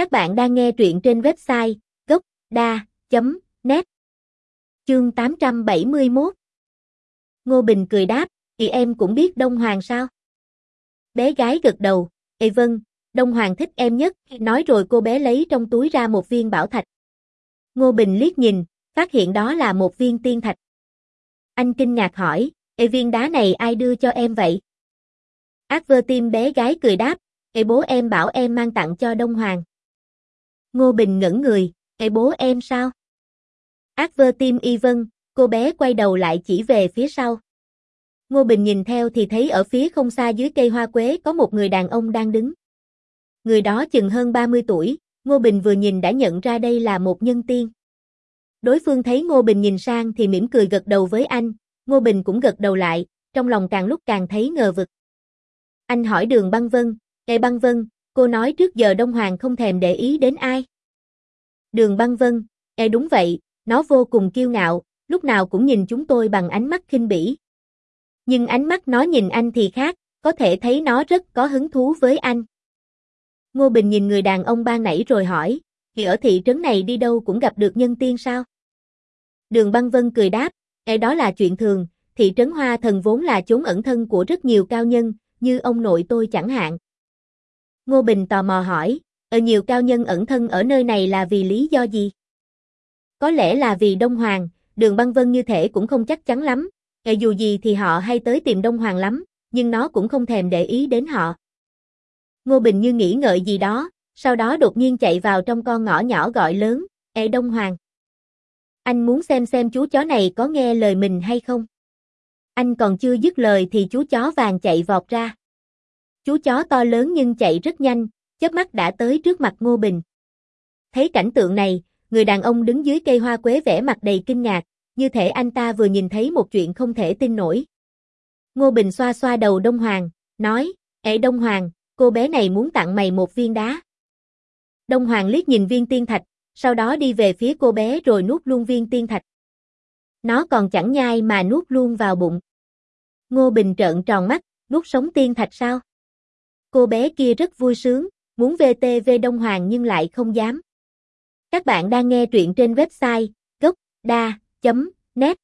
Các bạn đang nghe truyện trên website gocda.net Chương 871 Ngô Bình cười đáp, thì em cũng biết Đông Hoàng sao? Bé gái gật đầu, Ê vâng, Đông Hoàng thích em nhất, nói rồi cô bé lấy trong túi ra một viên bảo thạch. Ngô Bình liếc nhìn, phát hiện đó là một viên tiên thạch. Anh kinh ngạc hỏi, Ê viên đá này ai đưa cho em vậy? Ác vơ tim bé gái cười đáp, Ê bố em bảo em mang tặng cho Đông Hoàng. Ngô Bình ngẩn người, Ê bố em sao? Ác vơ tim y vân, cô bé quay đầu lại chỉ về phía sau. Ngô Bình nhìn theo thì thấy ở phía không xa dưới cây hoa quế có một người đàn ông đang đứng. Người đó chừng hơn 30 tuổi, Ngô Bình vừa nhìn đã nhận ra đây là một nhân tiên. Đối phương thấy Ngô Bình nhìn sang thì mỉm cười gật đầu với anh, Ngô Bình cũng gật đầu lại, trong lòng càng lúc càng thấy ngờ vực. Anh hỏi đường băng vân, Ê băng vân, cô nói trước giờ Đông Hoàng không thèm để ý đến ai. Đường băng vân, e đúng vậy, nó vô cùng kiêu ngạo, lúc nào cũng nhìn chúng tôi bằng ánh mắt khinh bỉ. Nhưng ánh mắt nó nhìn anh thì khác, có thể thấy nó rất có hứng thú với anh. Ngô Bình nhìn người đàn ông ban nãy rồi hỏi, thì ở thị trấn này đi đâu cũng gặp được nhân tiên sao? Đường băng vân cười đáp, e đó là chuyện thường, thị trấn Hoa Thần vốn là chốn ẩn thân của rất nhiều cao nhân, như ông nội tôi chẳng hạn. Ngô Bình tò mò hỏi, ở nhiều cao nhân ẩn thân ở nơi này là vì lý do gì? Có lẽ là vì Đông Hoàng, đường băng vân như thể cũng không chắc chắn lắm, Ngày dù gì thì họ hay tới tìm Đông Hoàng lắm, nhưng nó cũng không thèm để ý đến họ. Ngô Bình như nghĩ ngợi gì đó, sau đó đột nhiên chạy vào trong con ngõ nhỏ gọi lớn, Ê Đông Hoàng. Anh muốn xem xem chú chó này có nghe lời mình hay không? Anh còn chưa dứt lời thì chú chó vàng chạy vọt ra. Chú chó to lớn nhưng chạy rất nhanh, chớp mắt đã tới trước mặt Ngô Bình. Thấy cảnh tượng này, người đàn ông đứng dưới cây hoa quế vẻ mặt đầy kinh ngạc, như thể anh ta vừa nhìn thấy một chuyện không thể tin nổi. Ngô Bình xoa xoa đầu Đông Hoàng, nói, Ê Đông Hoàng, cô bé này muốn tặng mày một viên đá. Đông Hoàng liếc nhìn viên tiên thạch, sau đó đi về phía cô bé rồi nuốt luôn viên tiên thạch. Nó còn chẳng nhai mà nuốt luôn vào bụng. Ngô Bình trợn tròn mắt, nuốt sống tiên thạch sao? Cô bé kia rất vui sướng, muốn VTV Đông Hoàng nhưng lại không dám. Các bạn đang nghe truyện trên website gocda.net